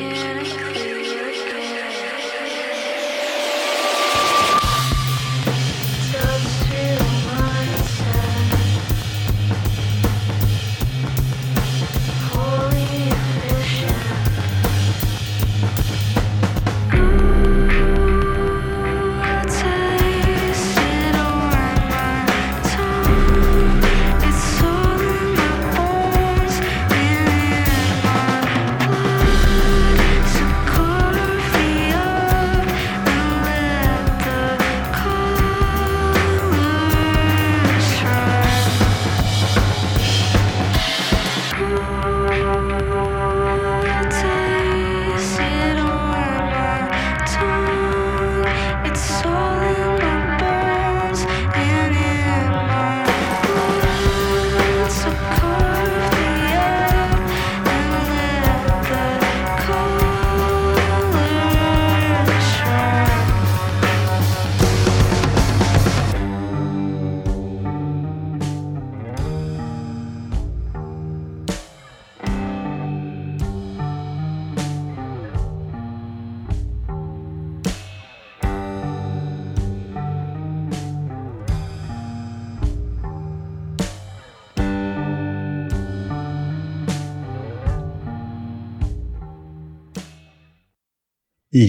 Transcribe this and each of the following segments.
İyi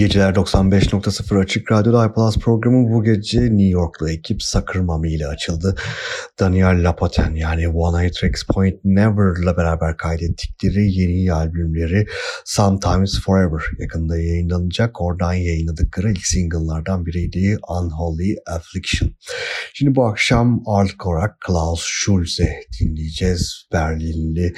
geceler 95.0 Açık Radyo'da iPlus programı bu gece New York'lu ekip Sucker Mummy ile açıldı. Daniel Lapoten yani One Eye Tracks Point Never ile beraber kaydettikleri yeni albümleri Sometimes Forever yakında yayınlanacak. Oradan yayınladıkları ilk single'lardan biriydi Unholy Affliction. Şimdi bu akşam ağırlık olarak Klaus Schulze dinleyeceğiz. Berlinli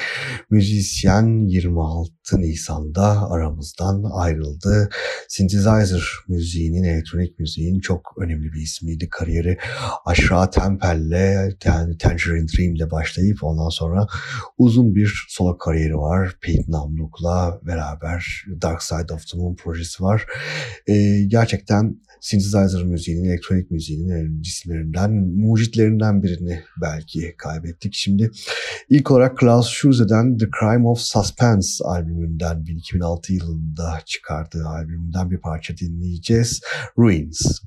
müzisyen 26 Nisan'da aramızdan ayrıldı. Synthesizer müziğinin, elektronik müziğin çok önemli bir ismiydi. Kariyeri Aşra Tempel'le, yani Tangerine Dream'le başlayıp ondan sonra uzun bir solo kariyeri var. Pete Namluk'la beraber Dark Side of the Moon projesi var. Ee, gerçekten synthesizer müziğinin, elektronik müziğinin önemli isimlerinden, mucitlerinden birini belki kaybettik. Şimdi ilk olarak Klaus Schuse'den The Crime of Suspense albümünden 2006 yılında çıkardığı albümünden bir parça dinleyeceğiz. Ruins.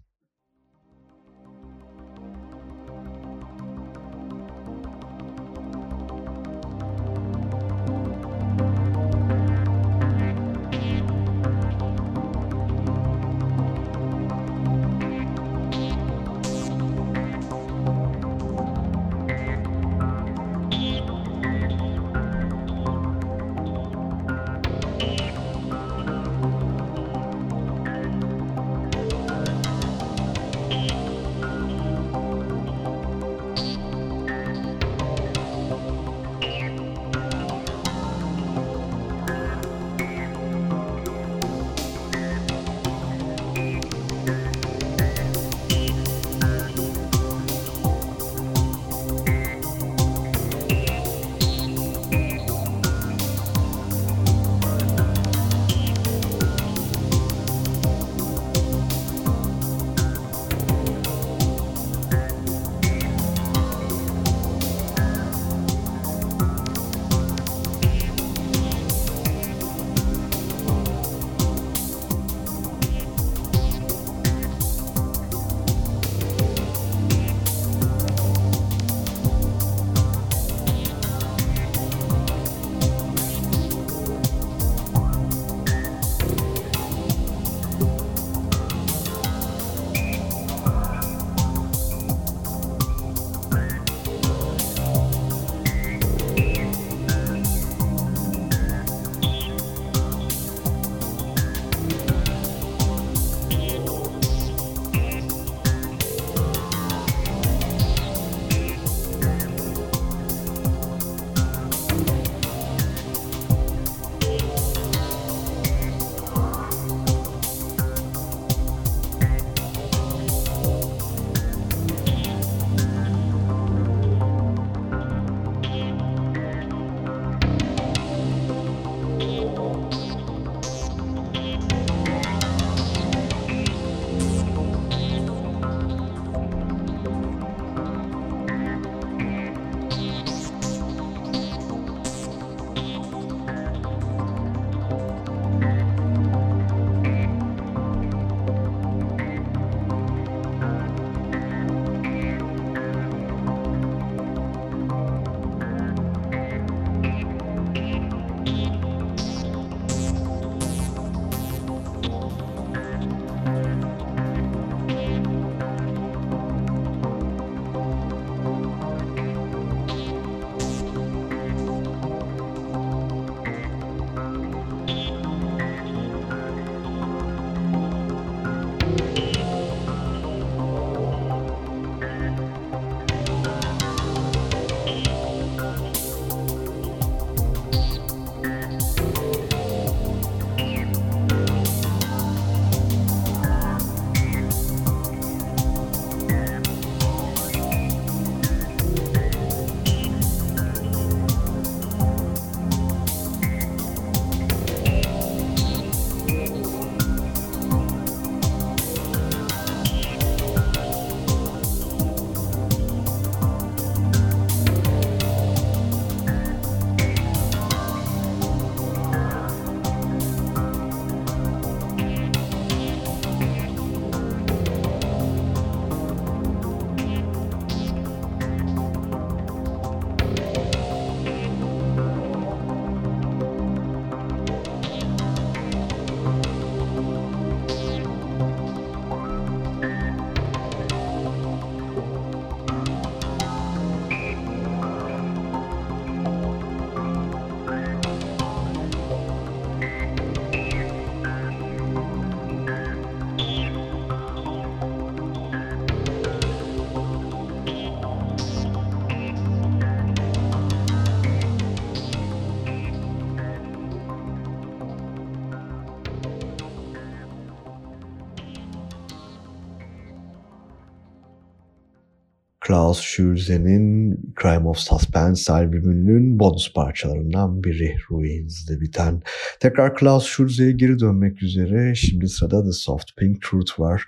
Klaus Schulze'nin Crime of Suspense albümünün bonus parçalarından biri Ruins'de biten. Tekrar Klaus Schulze'ye geri dönmek üzere şimdi sırada The Soft Pink Truth var.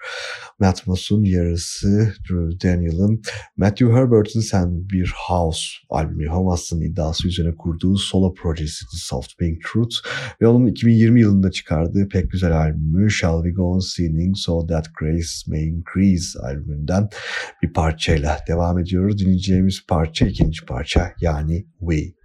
Matt Moss'un yarısı Drew Daniel'ın Matthew Herbert'ın Sen Bir House albümü Hamas'ın iddiası üzerine kurduğu solo projesi The Soft Pink Truth ve onun 2020 yılında çıkardığı pek güzel albümü Shall We Go On Singing So That Grace May Increase albümünden bir parçayla devam ediyoruz. Dinleyeceğimiz parça ikinci parça yani We.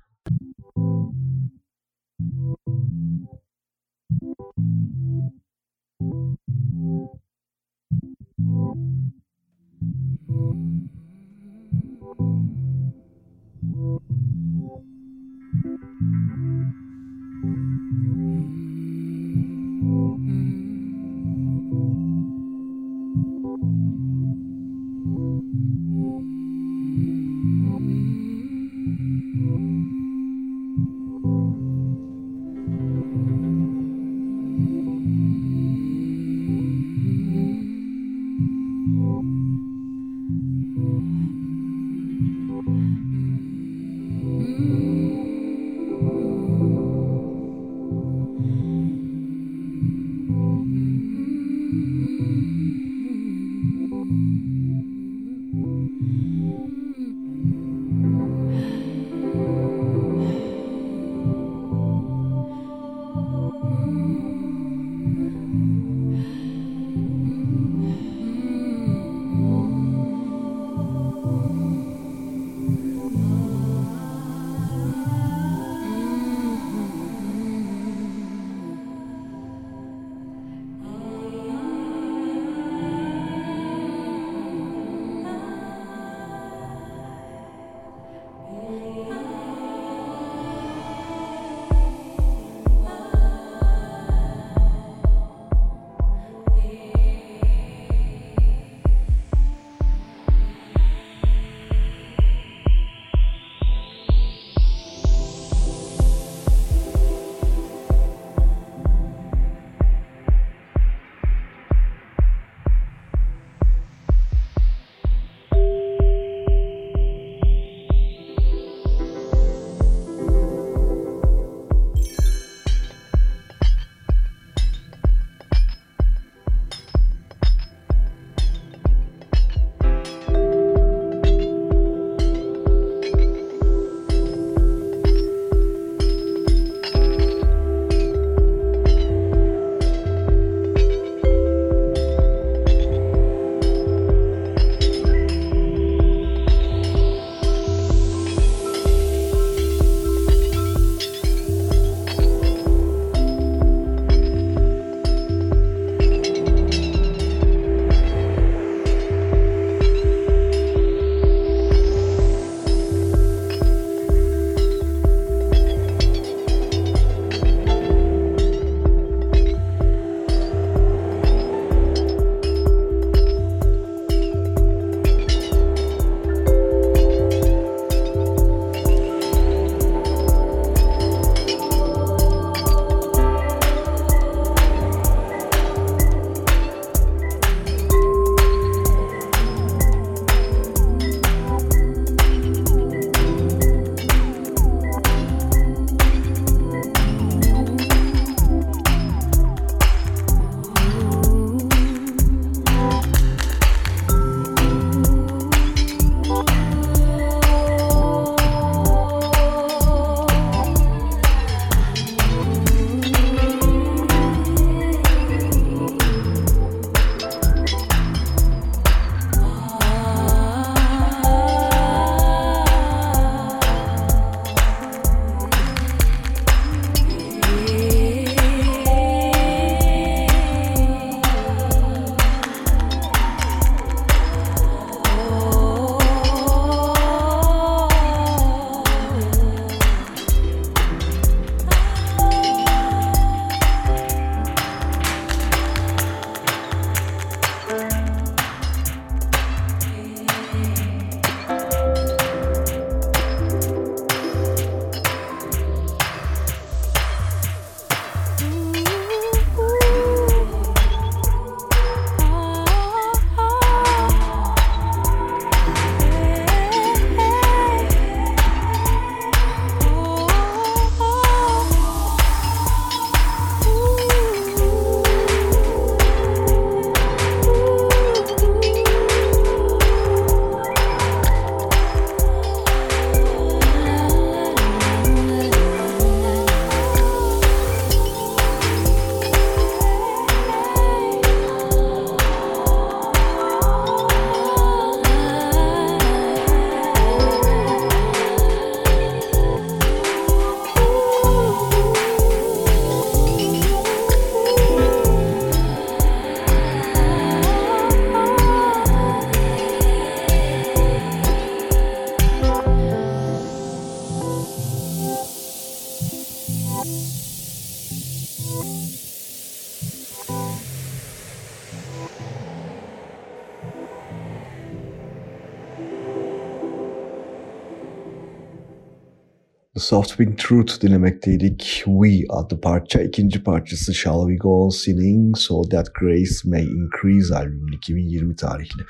The Soft Wing Truth dinlemekteydik. We adlı parça. ikinci parçası Shall We Go On Sinning So That Grace May Increase albümünün 2020 tarihli.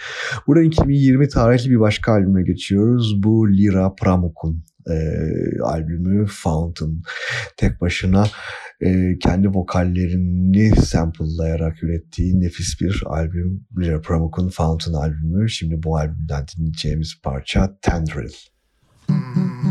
Buradan 2020 tarihli bir başka albüme geçiyoruz. Bu Lira Pramuk'un e, albümü Fountain. Tek başına e, kendi vokallerini sample'layarak ürettiği nefis bir albüm. Lira Pramuk'un Fountain albümü. Şimdi bu albümden dinleyeceğimiz parça Tendril. Müzik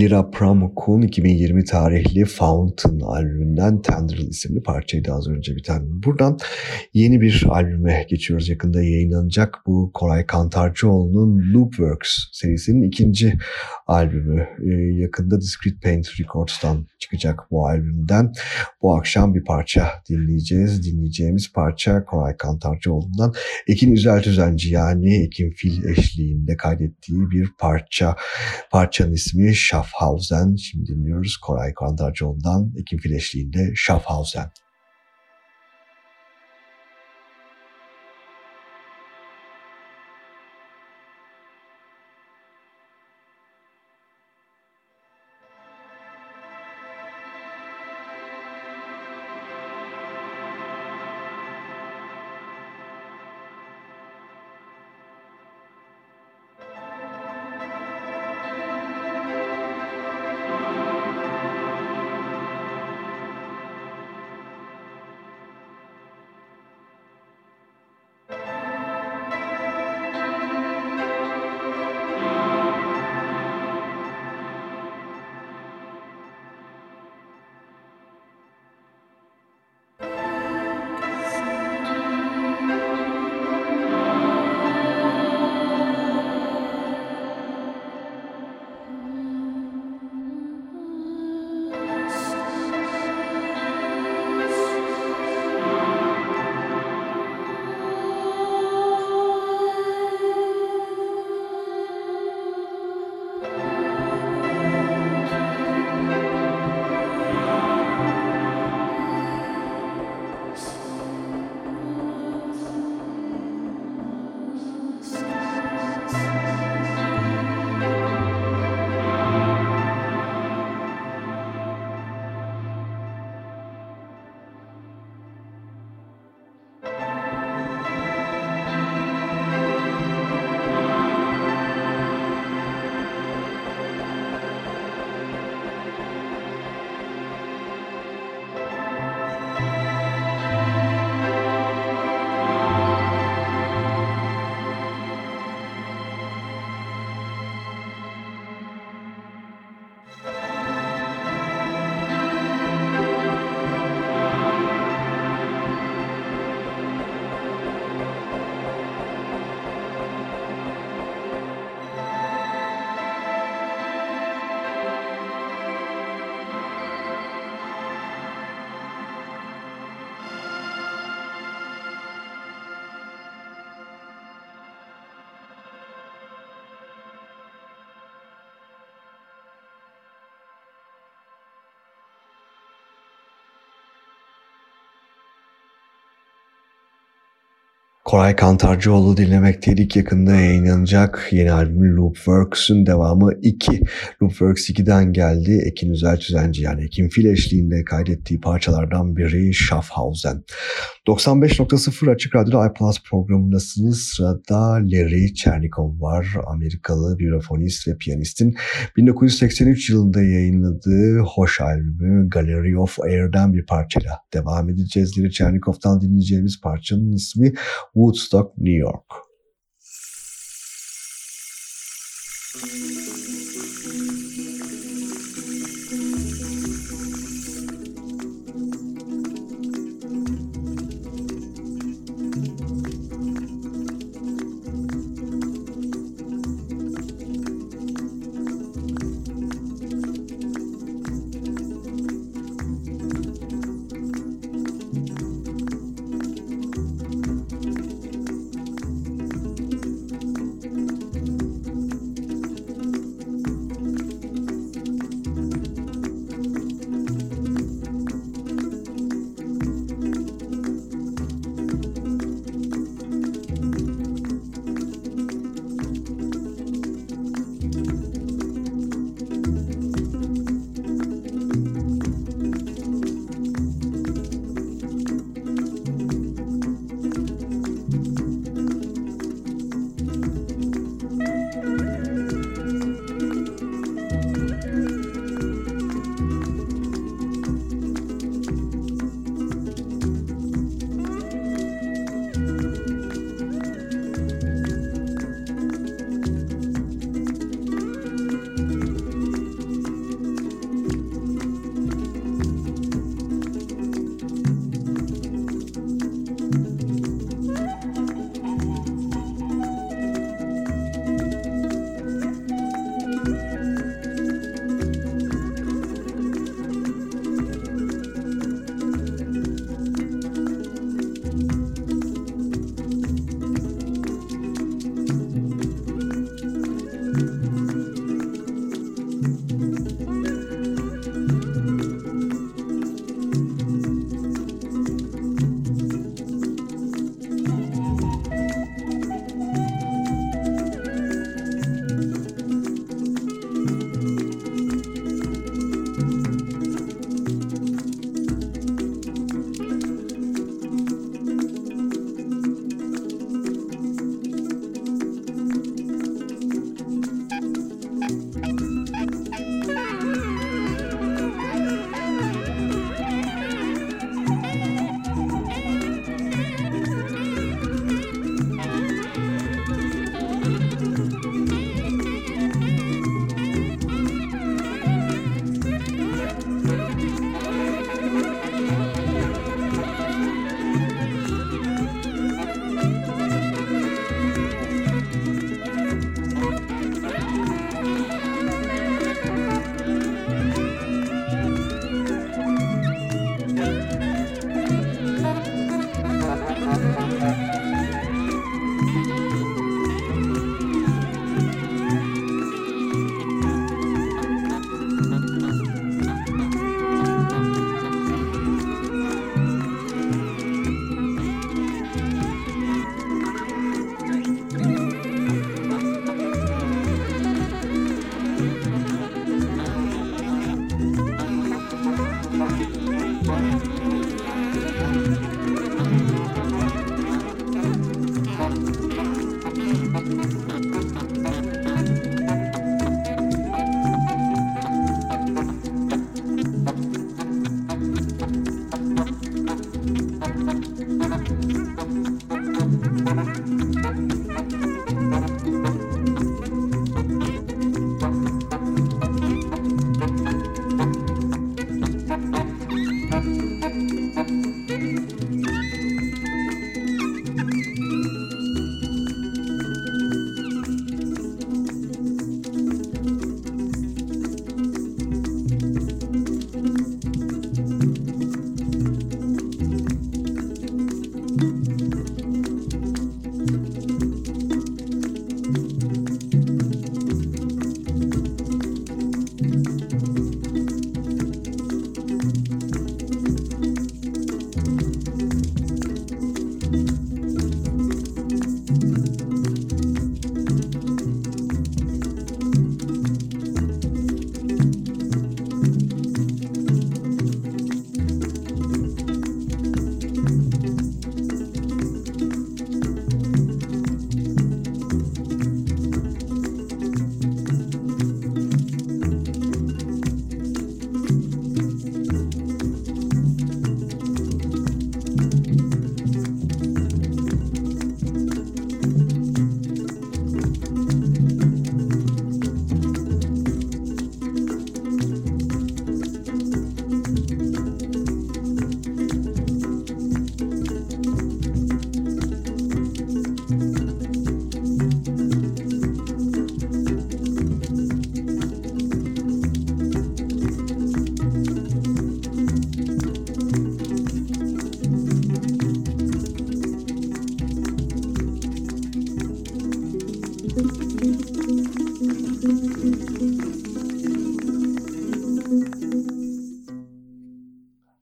Lira Pramuk'un 2020 tarihli Fountain albümünden Tendril isimli parçaydı az önce biten. Buradan yeni bir albüme geçiyoruz. Yakında yayınlanacak bu Koray Kantarcıoğlu'nun Loopworks serisinin ikinci albümü. Ee, yakında Discrete Paint Records'tan çıkacak bu albümden. Bu akşam bir parça dinleyeceğiz. Dinleyeceğimiz parça Koray Kantarcıoğlu'ndan Ekin Üzel Tüzenci yani Ekin Fil eşliğinde kaydettiği bir parça. Parçanın ismi Schaffhausen. Şimdi dinliyoruz Koray Kantarcıoğlu'ndan Ekin Fil eşliğinde Schaffhausen. Koray Kantarcıoğlu dinlemekteydik. Yakında yayınlanacak yeni albüm Loopworks'ün devamı 2. Loopworks 2'den geldi. Ekin Üzel Tüzenci yani Ekin Fil eşliğinde kaydettiği parçalardan biri Schaffhausen. 95.0 Açık Radyo'da iPlus programındasınız. Sırada Larry Chernikov var. Amerikalı vibrafonist ve piyanistin 1983 yılında yayınladığı hoş albümü Gallery of Air'den bir parçayla devam edeceğiz. Larry Chernikov'tan dinleyeceğimiz parçanın ismi Woodstock, New York.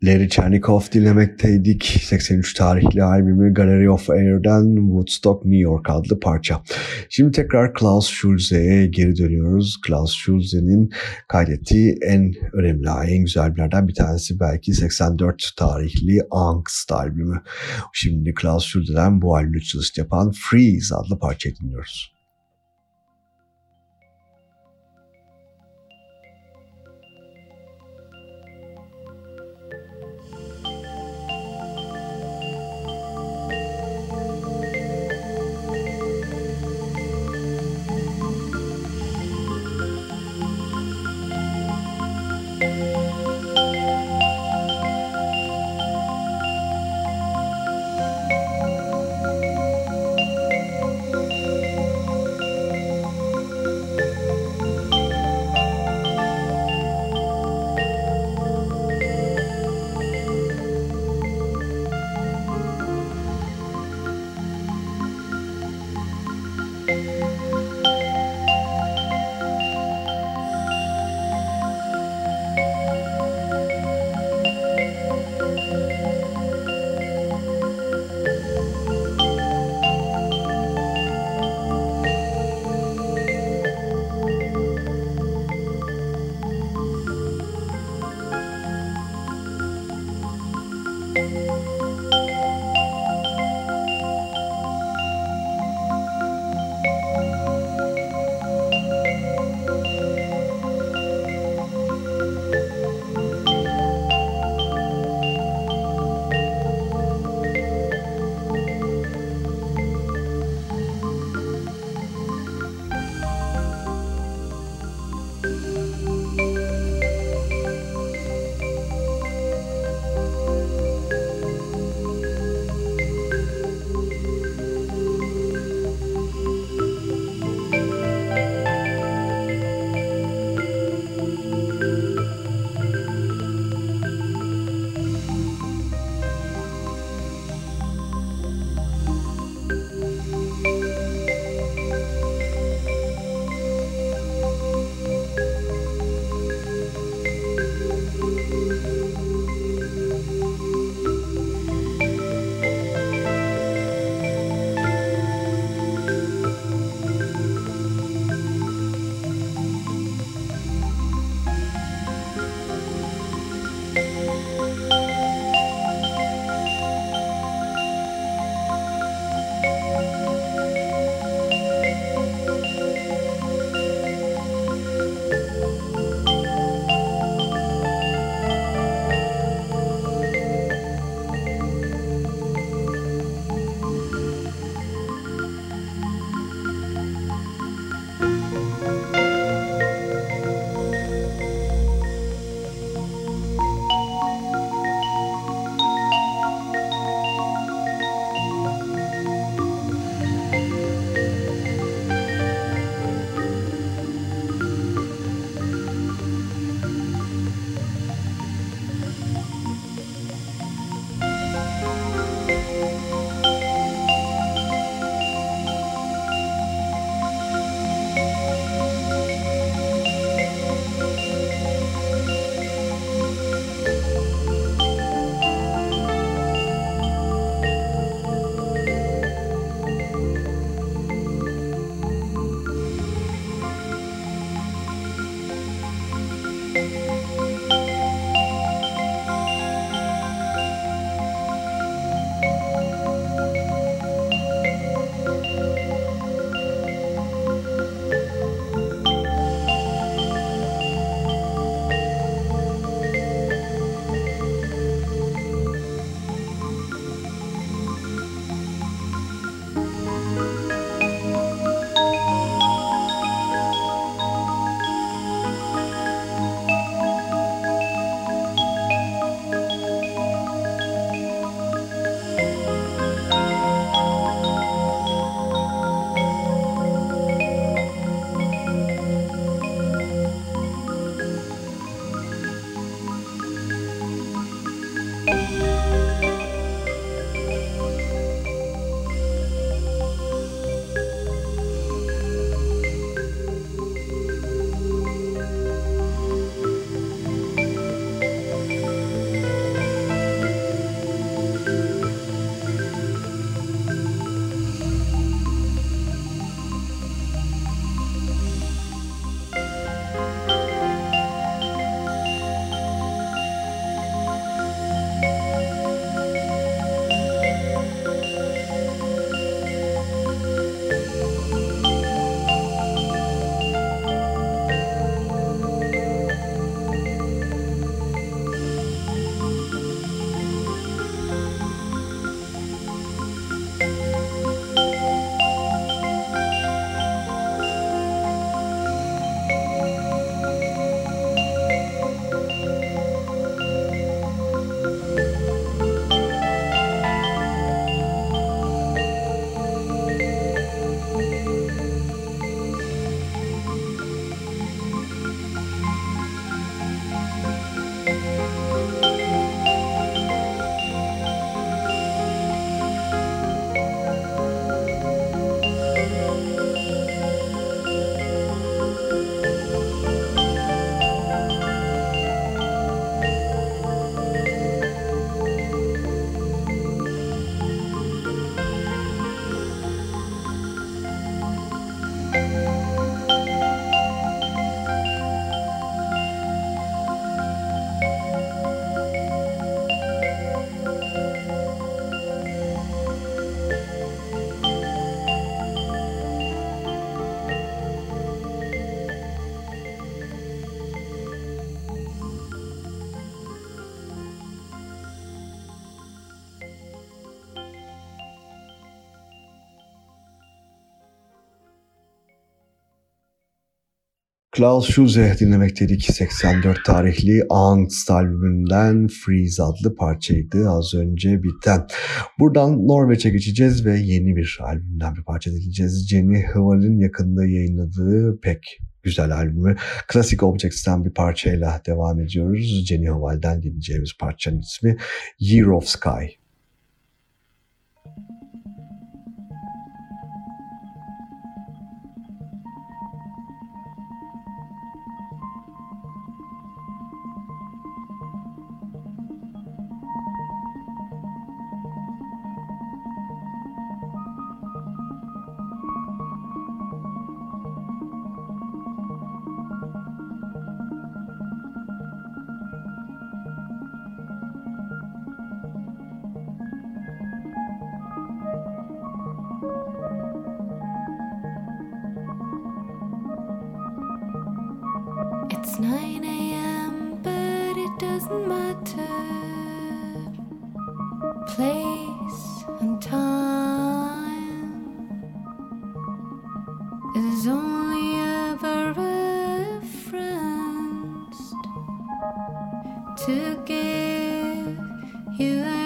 Larry Chernikov dinlemekteydik. 83 tarihli albümü Gallery of Air'den Woodstock New York adlı parça. Şimdi tekrar Klaus Schulze'ye geri dönüyoruz. Klaus Schulze'nin kaydettiği en önemli, en güzel albümlerden bir tanesi belki 84 tarihli Angst albümü. Şimdi Klaus Schulze'den bu albümü çalışı yapan Freeze adlı parça dinliyoruz. Klaus Schulze dinlemekteydik. 84 tarihli Angst albümünden Freeze adlı parçaydı az önce biten. Buradan Norveç'e geçeceğiz ve yeni bir albümden bir parça dinleyeceğiz. Jenny Hval'in yakında yayınladığı pek güzel albümü Classic Objects'ten bir parçayla devam ediyoruz. Jenny Hval'den dinleyeceğimiz parçanın ismi Year of Sky. You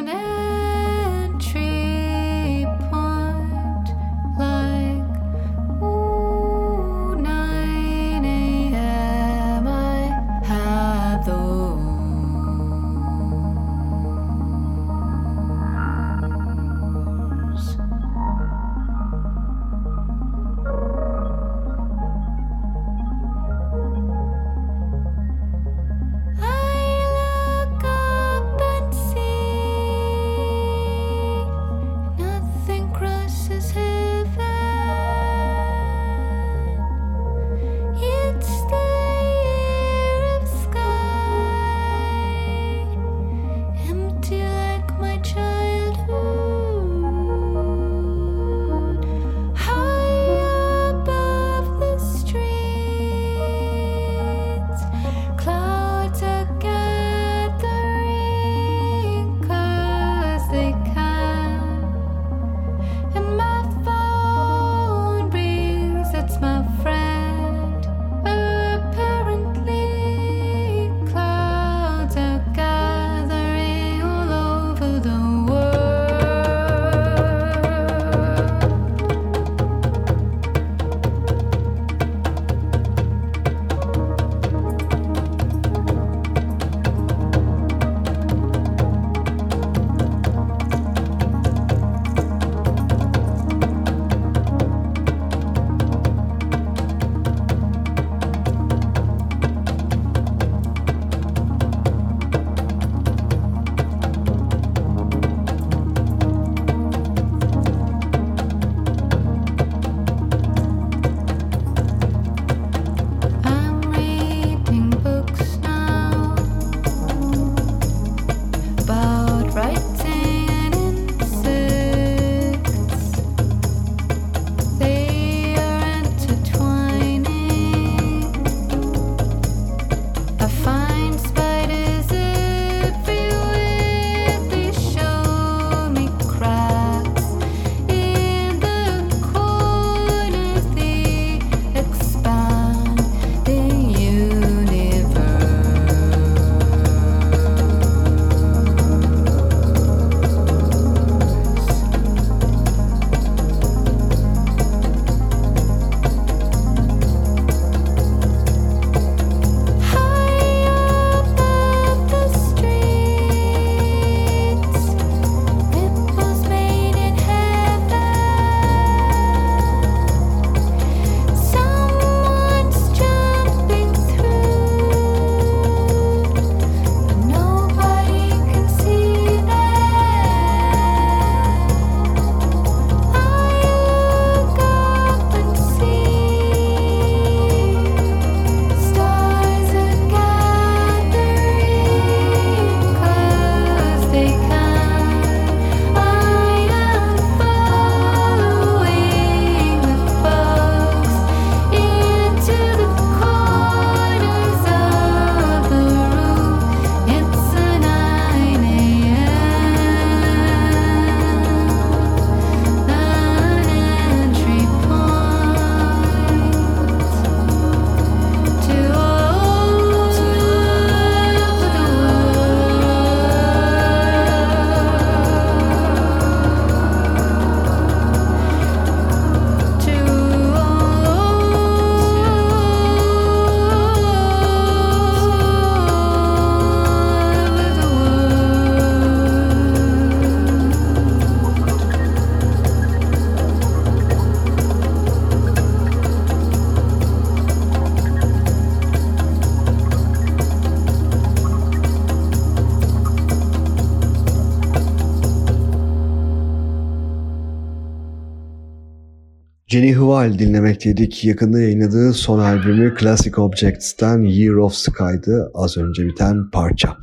Jenny Hval dinlemekteydik. Yakında yayınladığı son albümü Classic Objects'ten Year of Sky'dı az önce biten parça.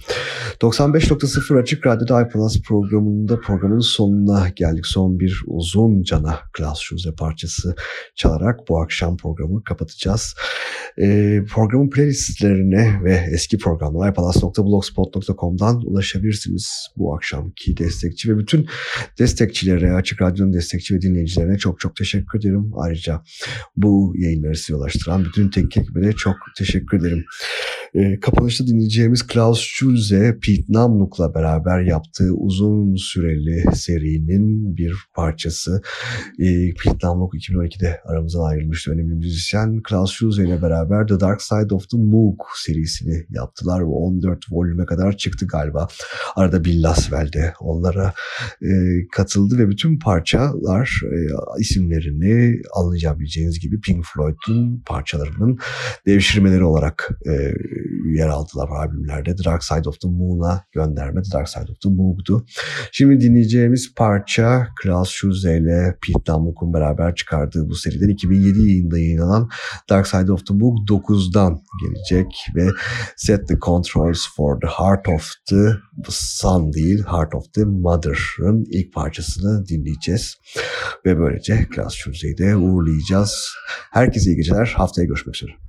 95.0 Açık Radyo'da iPlus programında programın sonuna geldik. Son bir uzun cana Klaus Schulze parçası çalarak bu akşam programı kapatacağız. Ee, programın playlistlerine ve eski programlara iPlus.blogspot.com'dan ulaşabilirsiniz. Bu akşamki destekçi ve bütün destekçilere, Açık Radyo'nun destekçi ve dinleyicilerine çok çok teşekkür ederim. Ayrıca bu yayınları size ulaştıran bütün teknik ekibe çok teşekkür ederim. E, kapanışta dinleyeceğimiz Klaus Schulze, Pete Namluk'la beraber yaptığı uzun süreli serinin bir parçası. E, Pete Namluk 2012'de aramızdan ayrılmıştı. Önemli müzisyen. Klaus Schulze ile beraber The Dark Side of the Moog serisini yaptılar. ve 14 volüme kadar çıktı galiba. Arada Bill Laswell'de onlara e, katıldı ve bütün parçalar e, isimlerini anlayabileceğiniz gibi Pink Floyd'un parçalarının devşirmeleri olarak e, yer aldılar albümlerde. Dark Side of the Moon'a gönderme Dark Side of the Moon'du. Şimdi dinleyeceğimiz parça Klaus Schulze ile Pete Namluk'un beraber çıkardığı bu seriden 2007 yılında yayınlanan Dark Side of the Moon 9'dan gelecek ve Set the Controls for the Heart of the Sun değil Heart of the Mother'ın ilk parçasını dinleyeceğiz. Ve böylece Klaus Schulze'yi de uğurlayacağız. Herkese iyi geceler. Haftaya görüşmek üzere.